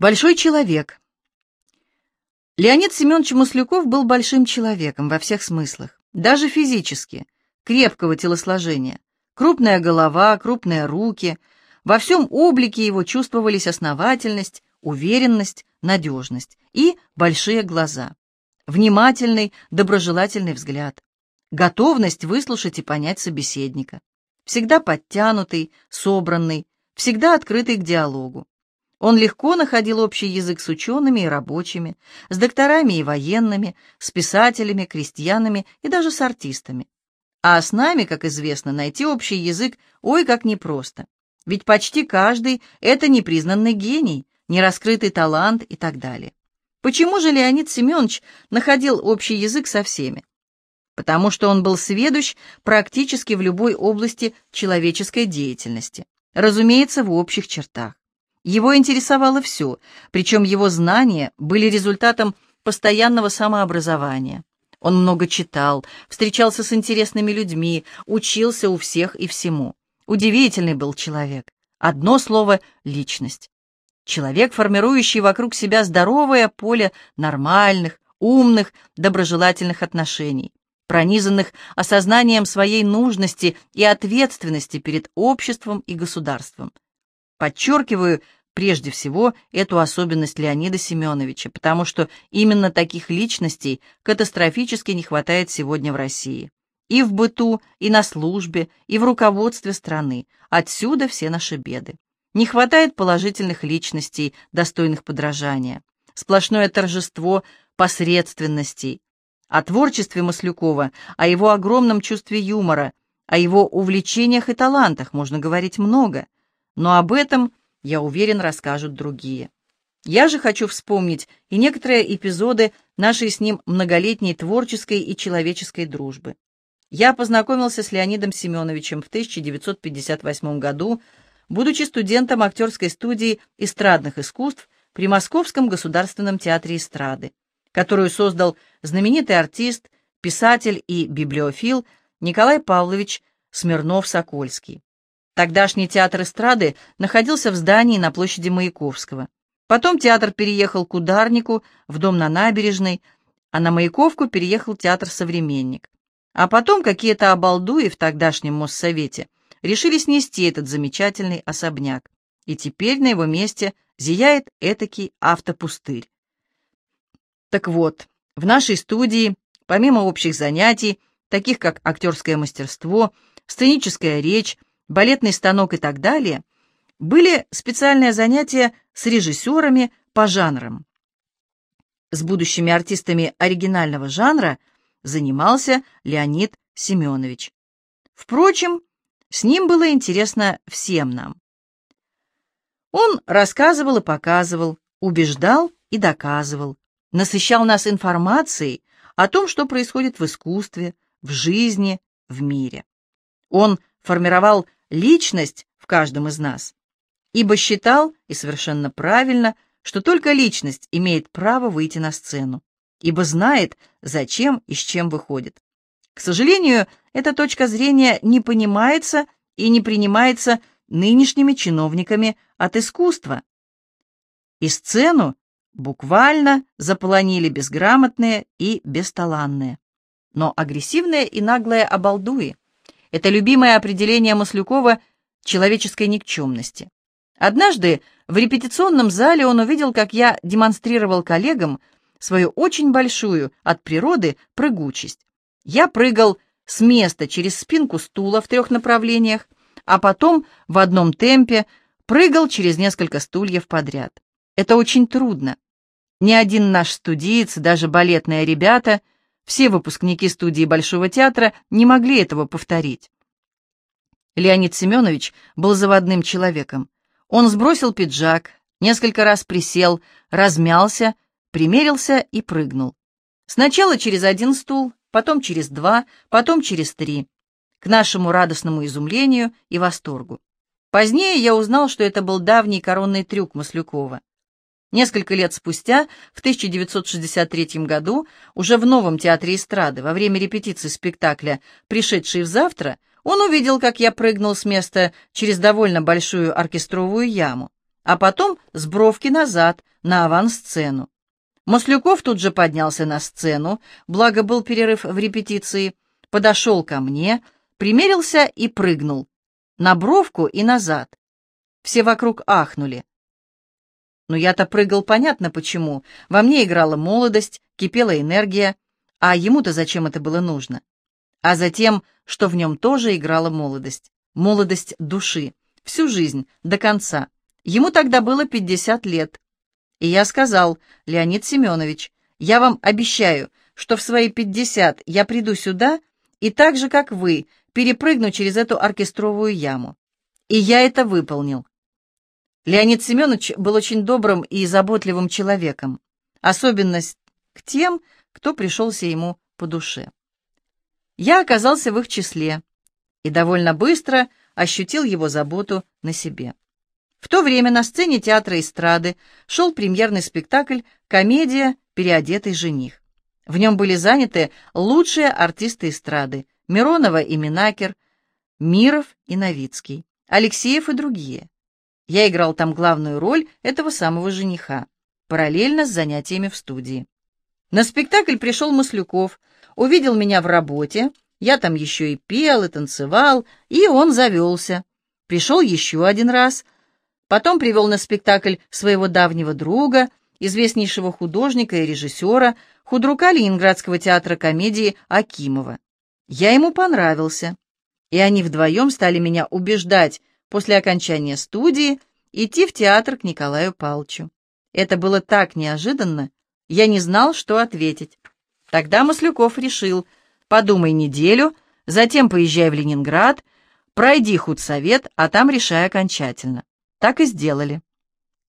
Большой человек. Леонид Семенович Маслюков был большим человеком во всех смыслах, даже физически, крепкого телосложения. Крупная голова, крупные руки. Во всем облике его чувствовались основательность, уверенность, надежность и большие глаза. Внимательный, доброжелательный взгляд. Готовность выслушать и понять собеседника. Всегда подтянутый, собранный, всегда открытый к диалогу. Он легко находил общий язык с учеными и рабочими, с докторами и военными, с писателями, крестьянами и даже с артистами. А с нами, как известно, найти общий язык ой как непросто. Ведь почти каждый — это непризнанный гений, нераскрытый талант и так далее. Почему же Леонид Семенович находил общий язык со всеми? Потому что он был сведущ практически в любой области человеческой деятельности, разумеется, в общих чертах. Его интересовало все, причем его знания были результатом постоянного самообразования. Он много читал, встречался с интересными людьми, учился у всех и всему. Удивительный был человек. Одно слово — личность. Человек, формирующий вокруг себя здоровое поле нормальных, умных, доброжелательных отношений, пронизанных осознанием своей нужности и ответственности перед обществом и государством. Подчеркиваю прежде всего эту особенность Леонида Семеновича, потому что именно таких личностей катастрофически не хватает сегодня в России. И в быту, и на службе, и в руководстве страны. Отсюда все наши беды. Не хватает положительных личностей, достойных подражания. Сплошное торжество посредственностей. О творчестве Маслюкова, о его огромном чувстве юмора, о его увлечениях и талантах можно говорить много. Но об этом, я уверен, расскажут другие. Я же хочу вспомнить и некоторые эпизоды нашей с ним многолетней творческой и человеческой дружбы. Я познакомился с Леонидом Семеновичем в 1958 году, будучи студентом актерской студии эстрадных искусств при Московском государственном театре эстрады, которую создал знаменитый артист, писатель и библиофил Николай Павлович Смирнов-Сокольский. Тогдашний театр эстрады находился в здании на площади Маяковского. Потом театр переехал к Ударнику, в дом на набережной, а на Маяковку переехал театр «Современник». А потом какие-то обалдуи в тогдашнем Моссовете решили снести этот замечательный особняк. И теперь на его месте зияет этакий автопустырь. Так вот, в нашей студии, помимо общих занятий, таких как актерское мастерство, сценическая речь, балетный станок и так далее, были специальные занятия с режиссерами по жанрам. С будущими артистами оригинального жанра занимался Леонид Семенович. Впрочем, с ним было интересно всем нам. Он рассказывал и показывал, убеждал и доказывал, насыщал нас информацией о том, что происходит в искусстве, в жизни, в мире. Он формировал личность в каждом из нас, ибо считал, и совершенно правильно, что только личность имеет право выйти на сцену, ибо знает, зачем и с чем выходит. К сожалению, эта точка зрения не понимается и не принимается нынешними чиновниками от искусства. И сцену буквально заполонили безграмотные и бесталанные, но агрессивные и наглые обалдуи. Это любимое определение Маслюкова человеческой никчемности. Однажды в репетиционном зале он увидел, как я демонстрировал коллегам свою очень большую от природы прыгучесть. Я прыгал с места через спинку стула в трех направлениях, а потом в одном темпе прыгал через несколько стульев подряд. Это очень трудно. Ни один наш студиец, даже балетные ребята — все выпускники студии Большого театра не могли этого повторить. Леонид Семенович был заводным человеком. Он сбросил пиджак, несколько раз присел, размялся, примерился и прыгнул. Сначала через один стул, потом через два, потом через три. К нашему радостному изумлению и восторгу. Позднее я узнал, что это был давний коронный трюк Маслюкова. Несколько лет спустя, в 1963 году, уже в новом театре эстрады, во время репетиции спектакля «Пришедший в завтра», он увидел, как я прыгнул с места через довольно большую оркестровую яму. а потом с бровки назад, на авансцену. Маслюков тут же поднялся на сцену, благо был перерыв в репетиции, подошел ко мне, примерился и прыгнул. На бровку и назад. Все вокруг ахнули. Но я-то прыгал понятно почему. Во мне играла молодость, кипела энергия. А ему-то зачем это было нужно? А затем, что в нем тоже играла молодость. Молодость души. Всю жизнь, до конца. Ему тогда было 50 лет. И я сказал, Леонид Семенович, я вам обещаю, что в свои 50 я приду сюда и так же, как вы, перепрыгну через эту оркестровую яму. И я это выполнил. Леонид Семенович был очень добрым и заботливым человеком. Особенность к тем, кто пришелся ему по душе. Я оказался в их числе и довольно быстро ощутил его заботу на себе. В то время на сцене театра эстрады шел премьерный спектакль «Комедия. Переодетый жених». В нем были заняты лучшие артисты эстрады Миронова и Минакер, Миров и Новицкий, Алексеев и другие. Я играл там главную роль этого самого жениха, параллельно с занятиями в студии. На спектакль пришел Маслюков, увидел меня в работе, я там еще и пел, и танцевал, и он завелся. Пришел еще один раз, потом привел на спектакль своего давнего друга, известнейшего художника и режиссера, худрука Ленинградского театра комедии Акимова. Я ему понравился, и они вдвоем стали меня убеждать после окончания студии идти в театр к Николаю Палчу. Это было так неожиданно, я не знал, что ответить. Тогда Маслюков решил, подумай неделю, затем поезжай в Ленинград, пройди худсовет, а там решай окончательно. Так и сделали.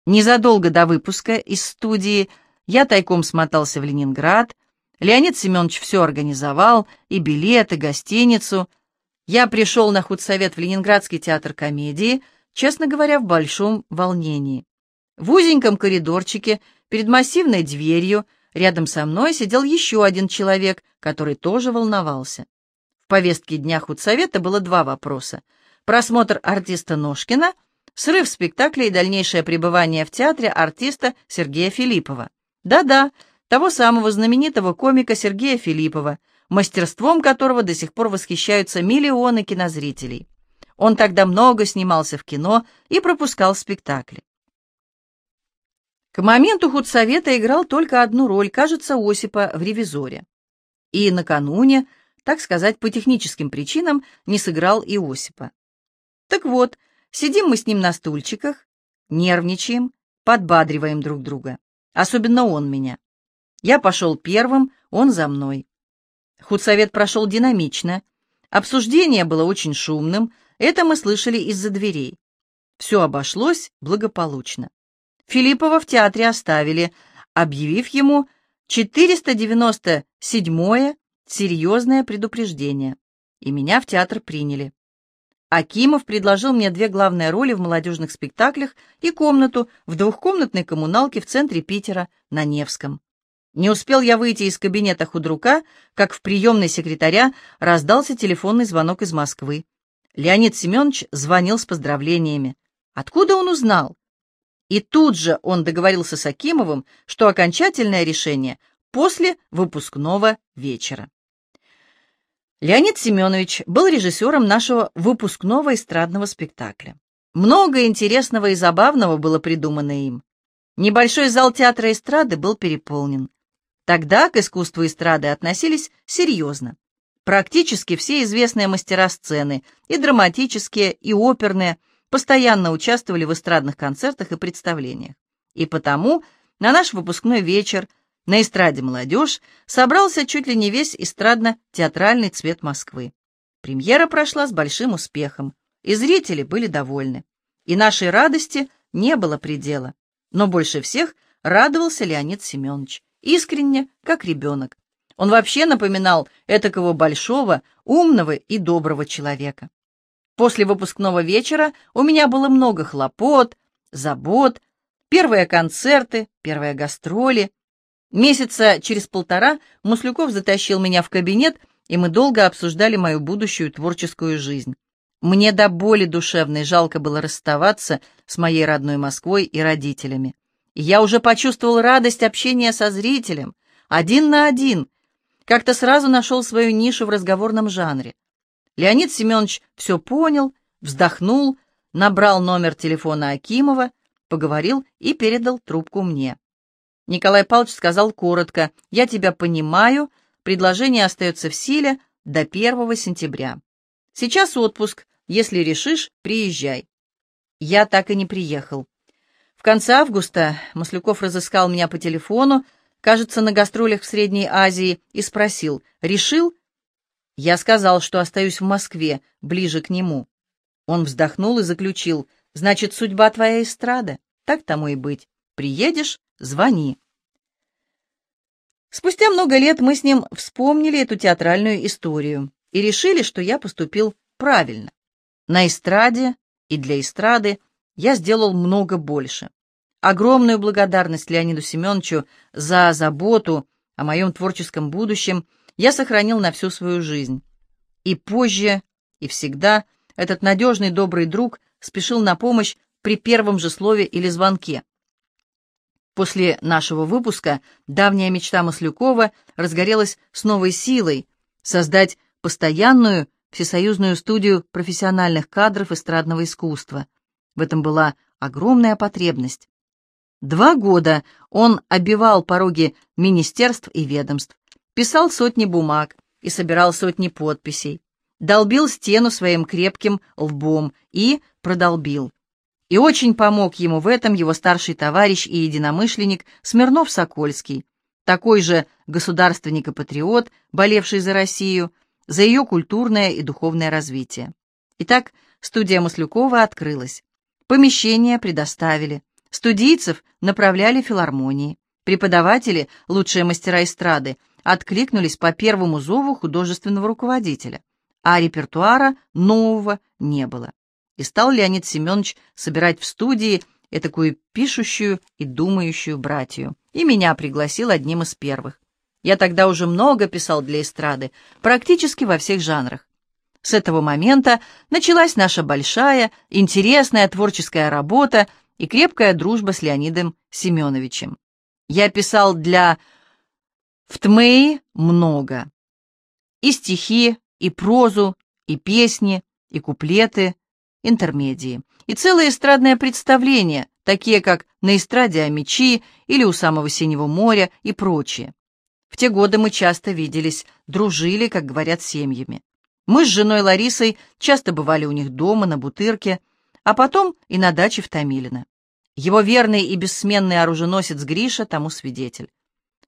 Незадолго до выпуска из студии я тайком смотался в Ленинград, Леонид Семенович все организовал, и билеты, и гостиницу. Я пришел на худсовет в Ленинградский театр комедии, честно говоря, в большом волнении. В узеньком коридорчике Перед массивной дверью рядом со мной сидел еще один человек, который тоже волновался. В повестке дня худсовета было два вопроса. Просмотр артиста Ножкина, срыв спектакля и дальнейшее пребывание в театре артиста Сергея Филиппова. Да-да, того самого знаменитого комика Сергея Филиппова, мастерством которого до сих пор восхищаются миллионы кинозрителей. Он тогда много снимался в кино и пропускал спектакли. К моменту худсовета играл только одну роль, кажется, Осипа в «Ревизоре». И накануне, так сказать, по техническим причинам, не сыграл и Осипа. Так вот, сидим мы с ним на стульчиках, нервничаем, подбадриваем друг друга. Особенно он меня. Я пошел первым, он за мной. Худсовет прошел динамично. Обсуждение было очень шумным, это мы слышали из-за дверей. Все обошлось благополучно. Филиппова в театре оставили, объявив ему 497-е серьезное предупреждение, и меня в театр приняли. Акимов предложил мне две главные роли в молодежных спектаклях и комнату в двухкомнатной коммуналке в центре Питера на Невском. Не успел я выйти из кабинета худрука, как в приемной секретаря раздался телефонный звонок из Москвы. Леонид Семенович звонил с поздравлениями. Откуда он узнал? И тут же он договорился с Акимовым, что окончательное решение после выпускного вечера. Леонид Семенович был режиссером нашего выпускного эстрадного спектакля. Много интересного и забавного было придумано им. Небольшой зал театра эстрады был переполнен. Тогда к искусству эстрады относились серьезно. Практически все известные мастера сцены, и драматические, и оперные – постоянно участвовали в эстрадных концертах и представлениях. И потому на наш выпускной вечер на эстраде «Молодежь» собрался чуть ли не весь эстрадно-театральный цвет Москвы. Премьера прошла с большим успехом, и зрители были довольны. И нашей радости не было предела. Но больше всех радовался Леонид Семенович, искренне, как ребенок. Он вообще напоминал этакого большого, умного и доброго человека. После выпускного вечера у меня было много хлопот, забот, первые концерты, первые гастроли. Месяца через полтора Муслюков затащил меня в кабинет, и мы долго обсуждали мою будущую творческую жизнь. Мне до боли душевной жалко было расставаться с моей родной Москвой и родителями. Я уже почувствовал радость общения со зрителем, один на один, как-то сразу нашел свою нишу в разговорном жанре. Леонид Семенович все понял, вздохнул, набрал номер телефона Акимова, поговорил и передал трубку мне. Николай Павлович сказал коротко, «Я тебя понимаю, предложение остается в силе до 1 сентября. Сейчас отпуск, если решишь, приезжай». Я так и не приехал. Конце августа Маслюков разыскал меня по телефону, кажется, на гастролях в Средней Азии, и спросил, «Решил?» Я сказал, что остаюсь в Москве, ближе к нему. Он вздохнул и заключил, «Значит, судьба твоя эстрада? Так тому и быть. Приедешь — звони». Спустя много лет мы с ним вспомнили эту театральную историю и решили, что я поступил правильно. На эстраде и для эстрады я сделал много больше. Огромную благодарность Леониду Семеновичу за заботу о моем творческом будущем я сохранил на всю свою жизнь. И позже, и всегда этот надежный добрый друг спешил на помощь при первом же слове или звонке. После нашего выпуска давняя мечта Маслюкова разгорелась с новой силой создать постоянную всесоюзную студию профессиональных кадров эстрадного искусства. В этом была огромная потребность. Два года он обивал пороги министерств и ведомств, писал сотни бумаг и собирал сотни подписей, долбил стену своим крепким лбом и продолбил. И очень помог ему в этом его старший товарищ и единомышленник Смирнов-Сокольский, такой же государственник и патриот, болевший за Россию, за ее культурное и духовное развитие. Итак, студия Маслюкова открылась. Помещения предоставили. Студийцев направляли филармонии. Преподаватели, лучшие мастера эстрады, откликнулись по первому зову художественного руководителя, а репертуара нового не было. И стал Леонид Семенович собирать в студии такую пишущую и думающую братью. И меня пригласил одним из первых. Я тогда уже много писал для эстрады, практически во всех жанрах. С этого момента началась наша большая, интересная творческая работа и крепкая дружба с Леонидом Семеновичем. Я писал для Втмеи много. И стихи, и прозу, и песни, и куплеты, интермедии. И целое эстрадное представление, такие как «На эстраде о мечи» или «У самого синего моря» и прочее. В те годы мы часто виделись, дружили, как говорят, семьями. Мы с женой Ларисой часто бывали у них дома, на Бутырке, а потом и на даче в Томилино. Его верный и бессменный оруженосец Гриша тому свидетель.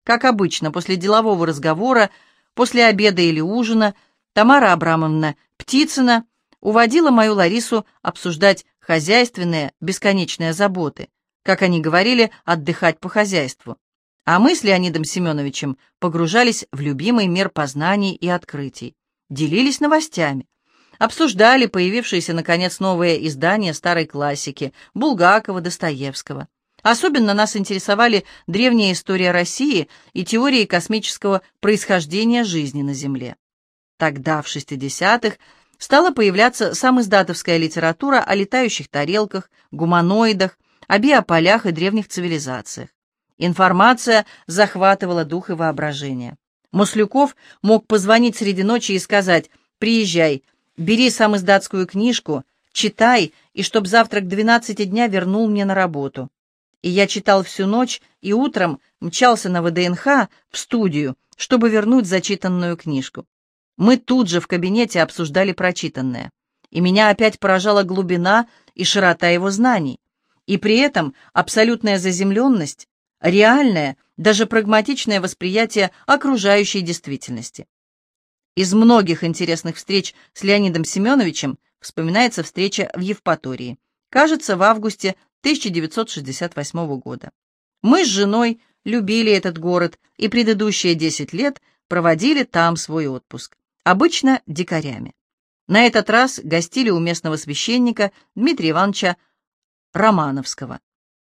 Как обычно, после делового разговора, после обеда или ужина, Тамара Абрамовна Птицына уводила мою Ларису обсуждать хозяйственные, бесконечные заботы, как они говорили, отдыхать по хозяйству а мы с Леонидом Семеновичем погружались в любимый мир познаний и открытий, делились новостями, обсуждали появившиеся, наконец, новые издания старой классики Булгакова, Достоевского. Особенно нас интересовали древняя история России и теории космического происхождения жизни на Земле. Тогда, в 60-х, стала появляться самоиздатовская литература о летающих тарелках, гуманоидах, о биополях и древних цивилизациях. Информация захватывала дух и воображение. Маслюков мог позвонить среди ночи и сказать «Приезжай, бери сам издатскую книжку, читай, и чтоб завтра к двенадцати дня вернул мне на работу». И я читал всю ночь и утром мчался на ВДНХ в студию, чтобы вернуть зачитанную книжку. Мы тут же в кабинете обсуждали прочитанное, и меня опять поражала глубина и широта его знаний, и при этом абсолютная заземленность, реальное, даже прагматичное восприятие окружающей действительности. Из многих интересных встреч с Леонидом Семеновичем вспоминается встреча в Евпатории, кажется, в августе 1968 года. Мы с женой любили этот город и предыдущие 10 лет проводили там свой отпуск, обычно дикарями. На этот раз гостили у местного священника Дмитрия Ивановича Романовского.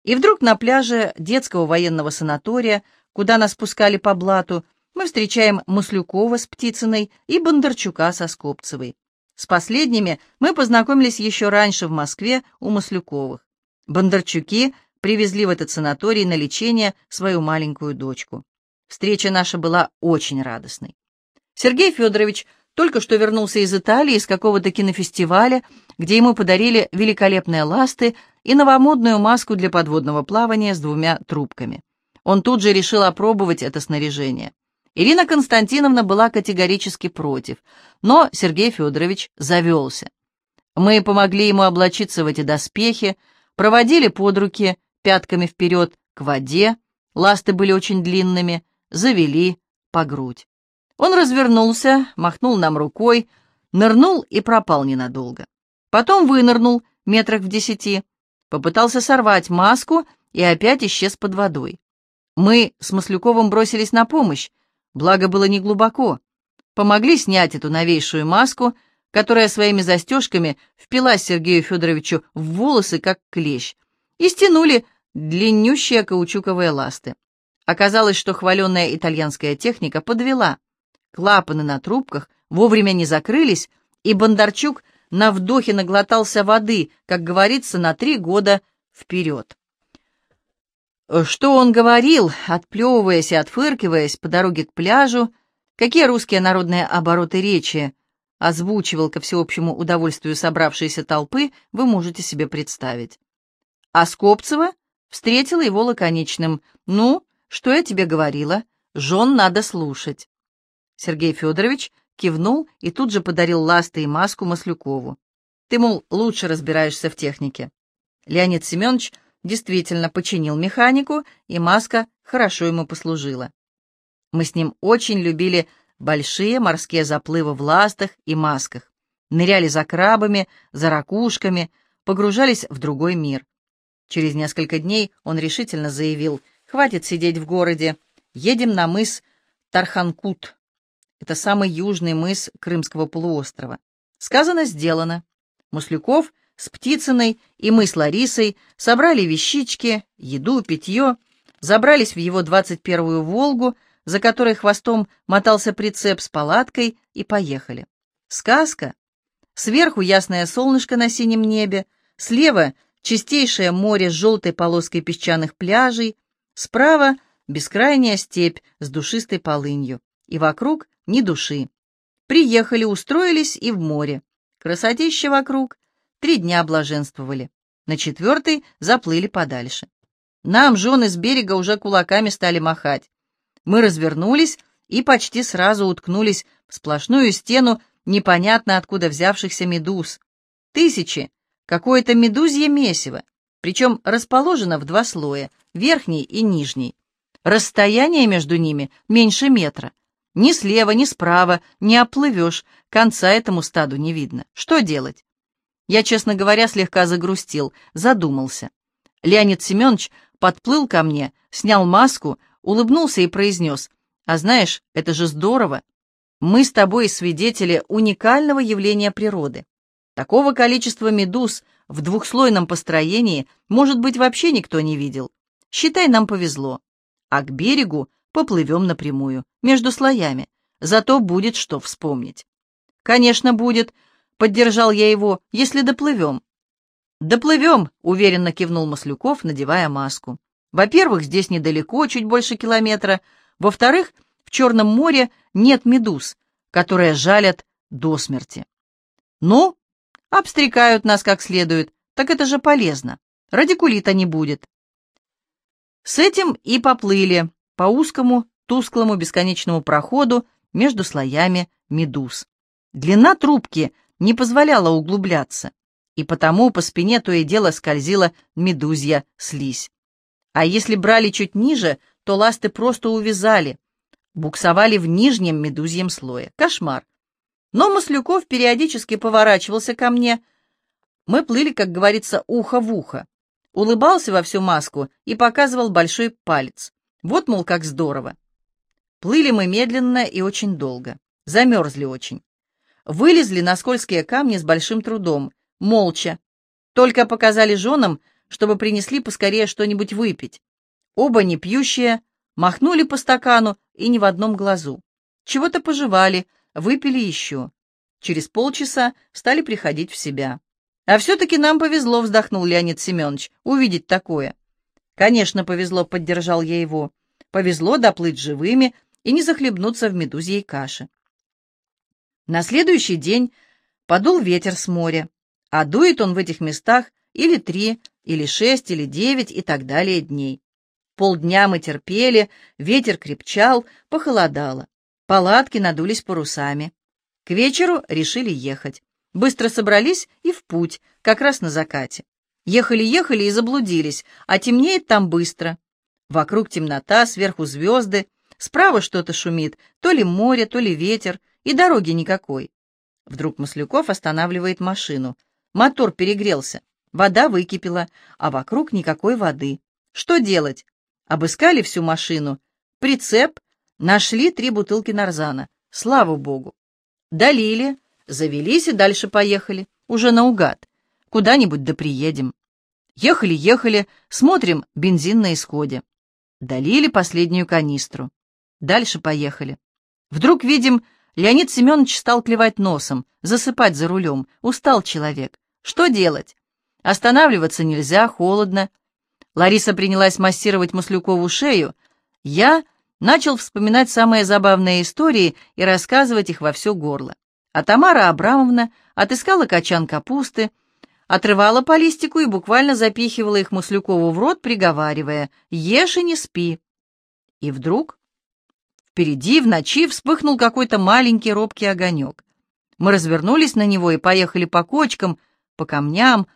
И вдруг на пляже детского военного санатория, куда нас пускали по блату, мы встречаем Маслюкова с Птицыной и Бондарчука со Скопцевой. С последними мы познакомились еще раньше в Москве у Маслюковых. Бондарчуки привезли в этот санаторий на лечение свою маленькую дочку. Встреча наша была очень радостной. Сергей Федорович только что вернулся из Италии, из какого-то кинофестиваля, где ему подарили великолепные ласты и новомодную маску для подводного плавания с двумя трубками. Он тут же решил опробовать это снаряжение. Ирина Константиновна была категорически против, но Сергей Федорович завелся. Мы помогли ему облачиться в эти доспехи, проводили под руки пятками вперед к воде, ласты были очень длинными, завели по грудь. Он развернулся, махнул нам рукой, нырнул и пропал ненадолго. Потом вынырнул метрах в десяти, попытался сорвать маску и опять исчез под водой. Мы с Маслюковым бросились на помощь, благо было неглубоко. Помогли снять эту новейшую маску, которая своими застежками впилась Сергею Федоровичу в волосы, как клещ, и стянули длиннющие каучуковые ласты. Оказалось, что хваленная итальянская техника подвела. Клапаны на трубках вовремя не закрылись, и Бондарчук на вдохе наглотался воды, как говорится, на три года вперед. Что он говорил, отплевываясь и отфыркиваясь по дороге к пляжу, какие русские народные обороты речи озвучивал ко всеобщему удовольствию собравшейся толпы, вы можете себе представить. А Скопцева встретила его лаконичным «Ну, что я тебе говорила? Жен надо слушать». Сергей Федорович кивнул и тут же подарил ласты и маску Маслюкову. «Ты, мол, лучше разбираешься в технике». Леонид Семенович действительно починил механику, и маска хорошо ему послужила. Мы с ним очень любили большие морские заплывы в ластах и масках, ныряли за крабами, за ракушками, погружались в другой мир. Через несколько дней он решительно заявил, «Хватит сидеть в городе, едем на мыс Тарханкут». Это самый южный мыс Крымского полуострова. Сказано, сделано. Маслюков с Птицыной и мы с Ларисой собрали вещички, еду, питье, забрались в его двадцать первую «Волгу», за которой хвостом мотался прицеп с палаткой, и поехали. Сказка. Сверху ясное солнышко на синем небе, слева чистейшее море с желтой полоской песчаных пляжей, справа бескрайняя степь с душистой полынью, и вокруг ни души. Приехали, устроились и в море. Красотища вокруг. Три дня блаженствовали. На четвертый заплыли подальше. Нам, жены с берега, уже кулаками стали махать. Мы развернулись и почти сразу уткнулись в сплошную стену непонятно откуда взявшихся медуз. Тысячи, какое-то медузье месиво, причем расположено в два слоя, верхний и нижний. Расстояние между ними меньше метра. Ни слева, ни справа не оплывешь, конца этому стаду не видно. Что делать? Я, честно говоря, слегка загрустил, задумался. Леонид Семенович подплыл ко мне, снял маску, улыбнулся и произнес, «А знаешь, это же здорово. Мы с тобой свидетели уникального явления природы. Такого количества медуз в двухслойном построении, может быть, вообще никто не видел. Считай, нам повезло. А к берегу поплывем напрямую, между слоями. Зато будет что вспомнить. Конечно, будет, поддержал я его, если доплывем. Доплывем, уверенно кивнул Маслюков, надевая маску. Во-первых, здесь недалеко, чуть больше километра. Во-вторых, в Черном море нет медуз, которые жалят до смерти. Ну, обстрекают нас как следует, так это же полезно. Радикулита не будет. С этим и поплыли по узкому, тусклому бесконечному проходу между слоями медуз. Длина трубки не позволяла углубляться, и потому по спине то и дело скользила медузья слизь. А если брали чуть ниже, то ласты просто увязали, буксовали в нижнем медузьем слое. Кошмар. Но Маслюков периодически поворачивался ко мне. Мы плыли, как говорится, ухо в ухо. Улыбался во всю маску и показывал большой палец. Вот, мол, как здорово. Плыли мы медленно и очень долго. Замерзли очень. Вылезли на скользкие камни с большим трудом, молча. Только показали женам, чтобы принесли поскорее что-нибудь выпить. Оба не пьющие, махнули по стакану и ни в одном глазу. Чего-то пожевали, выпили еще. Через полчаса стали приходить в себя. «А все-таки нам повезло», — вздохнул Леонид Семенович, — «увидеть такое». «Конечно, повезло», — поддержал я его. «Повезло доплыть живыми и не захлебнуться в медузьей каше». На следующий день подул ветер с моря, а дует он в этих местах или три, или шесть, или девять и так далее дней. Полдня мы терпели, ветер крепчал, похолодало. Палатки надулись парусами. К вечеру решили ехать. Быстро собрались и в путь, как раз на закате. Ехали-ехали и заблудились, а темнеет там быстро. Вокруг темнота, сверху звезды, справа что-то шумит, то ли море, то ли ветер, и дороги никакой. Вдруг Маслюков останавливает машину. Мотор перегрелся, вода выкипела, а вокруг никакой воды. Что делать? Обыскали всю машину. Прицеп. Нашли три бутылки нарзана. Слава богу. Долили, завелись и дальше поехали. Уже наугад. Куда-нибудь да приедем. Ехали-ехали, смотрим, бензин на исходе. Долили последнюю канистру. Дальше поехали. Вдруг видим, Леонид Семенович стал клевать носом, засыпать за рулем. Устал человек. Что делать? Останавливаться нельзя, холодно. Лариса принялась массировать Маслюкову шею. Я начал вспоминать самые забавные истории и рассказывать их во все горло. А Тамара Абрамовна отыскала качан капусты, отрывала по листику и буквально запихивала их Маслюкову в рот, приговаривая «Ешь и не спи». И вдруг Впереди в ночи вспыхнул какой-то маленький робкий огонек. Мы развернулись на него и поехали по кочкам, по камням,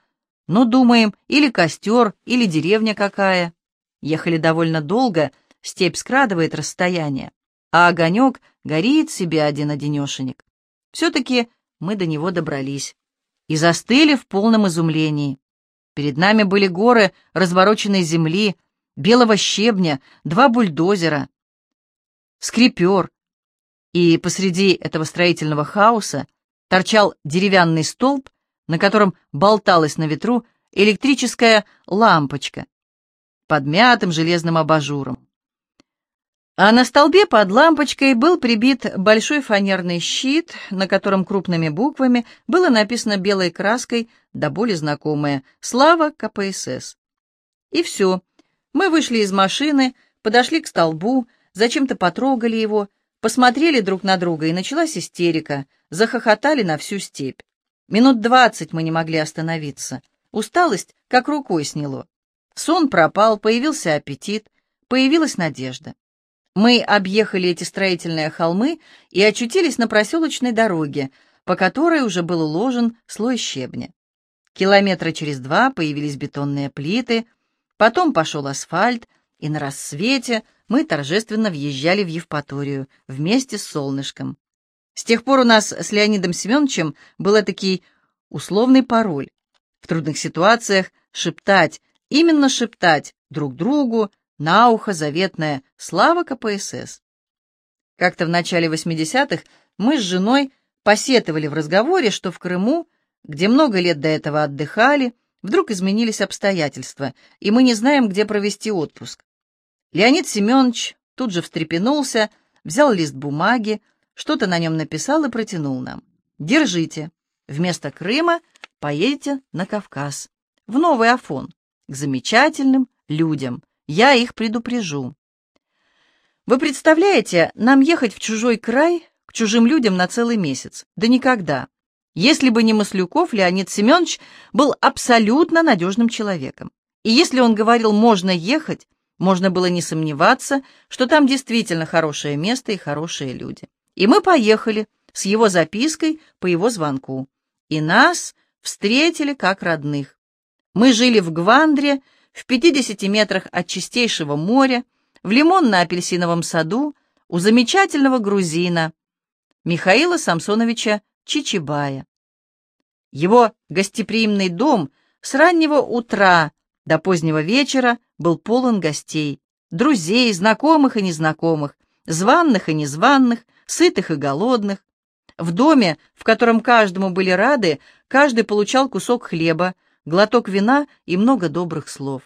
но думаем, или костер, или деревня какая. Ехали довольно долго, степь скрадывает расстояние, а огонек горит себе один-одинешенек. Все-таки мы до него добрались и застыли в полном изумлении. Перед нами были горы развороченной земли, белого щебня, два бульдозера — скрипер, и посреди этого строительного хаоса торчал деревянный столб, на котором болталась на ветру электрическая лампочка под мятым железным абажуром. А на столбе под лампочкой был прибит большой фанерный щит, на котором крупными буквами было написано белой краской, да более знакомое «Слава КПСС». И все. Мы вышли из машины, подошли к столбу, зачем-то потрогали его, посмотрели друг на друга, и началась истерика, захохотали на всю степь. Минут двадцать мы не могли остановиться. Усталость как рукой сняло. Сон пропал, появился аппетит, появилась надежда. Мы объехали эти строительные холмы и очутились на проселочной дороге, по которой уже был уложен слой щебня. Километра через два появились бетонные плиты, потом пошел асфальт, и на рассвете мы торжественно въезжали в Евпаторию вместе с солнышком. С тех пор у нас с Леонидом Семеновичем был такой условный пароль. В трудных ситуациях шептать, именно шептать друг другу на ухо заветное «Слава КПСС». Как-то в начале 80-х мы с женой посетовали в разговоре, что в Крыму, где много лет до этого отдыхали, вдруг изменились обстоятельства, и мы не знаем, где провести отпуск. Леонид Семенович тут же встрепенулся, взял лист бумаги, что-то на нем написал и протянул нам. «Держите. Вместо Крыма поедете на Кавказ, в Новый Афон, к замечательным людям. Я их предупрежу». Вы представляете, нам ехать в чужой край, к чужим людям на целый месяц? Да никогда. Если бы не Маслюков, Леонид Семенович был абсолютно надежным человеком. И если он говорил «можно ехать», можно было не сомневаться, что там действительно хорошее место и хорошие люди. И мы поехали с его запиской по его звонку. И нас встретили как родных. Мы жили в Гвандре, в 50 метрах от чистейшего моря, в лимонно-апельсиновом саду, у замечательного грузина Михаила Самсоновича Чичибая. Его гостеприимный дом с раннего утра до позднего вечера был полон гостей, друзей, знакомых и незнакомых, званных и незваных, сытых и голодных. В доме, в котором каждому были рады, каждый получал кусок хлеба, глоток вина и много добрых слов.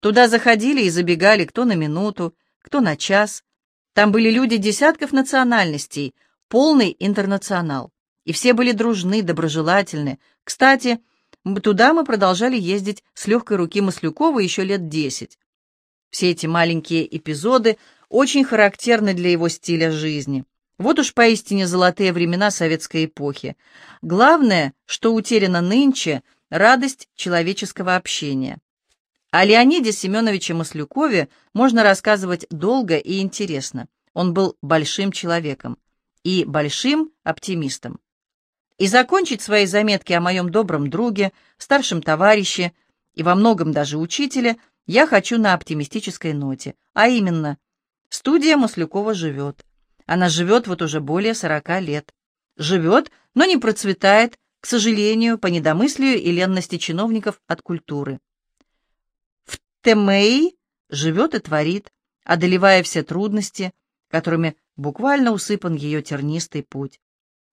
Туда заходили и забегали кто на минуту, кто на час. Там были люди десятков национальностей, полный интернационал. И все были дружны, доброжелательны. Кстати, туда мы продолжали ездить с легкой руки Маслюкова еще лет десять. Все эти маленькие эпизоды очень характерны для его стиля жизни. Вот уж поистине золотые времена советской эпохи. Главное, что утеряно нынче, радость человеческого общения. О Леониде Семеновиче Маслюкове можно рассказывать долго и интересно. Он был большим человеком и большим оптимистом. И закончить свои заметки о моем добром друге, старшем товарище и во многом даже учителе я хочу на оптимистической ноте, а именно, студия Маслюкова живет. Она живет вот уже более сорока лет. Живет, но не процветает, к сожалению, по недомыслию и ленности чиновников от культуры. В Темей живет и творит, одолевая все трудности, которыми буквально усыпан ее тернистый путь.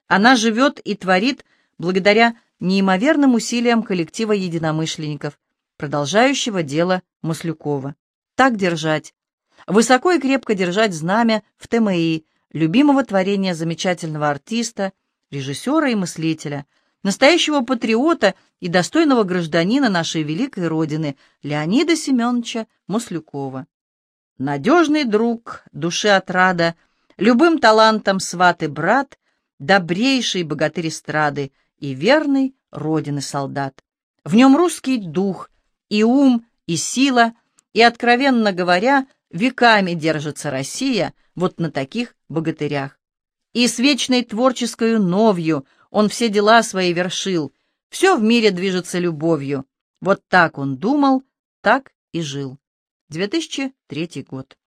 Она живет и творит благодаря неимоверным усилиям коллектива единомышленников, продолжающего дело Маслюкова. Так держать. Высоко и крепко держать знамя в ТМИ, любимого творения замечательного артиста, режиссера и мыслителя, настоящего патриота и достойного гражданина нашей великой Родины Леонида Семеновича Маслюкова. Надежный друг, души отрада, любым талантом сват и брат, добрейший богатырь эстрады и верный Родины солдат. В нем русский дух, и ум, и сила, и, откровенно говоря, веками держится Россия вот на таких богатырях. И с вечной творческой новью он все дела свои вершил, все в мире движется любовью. Вот так он думал, так и жил. 2003 год.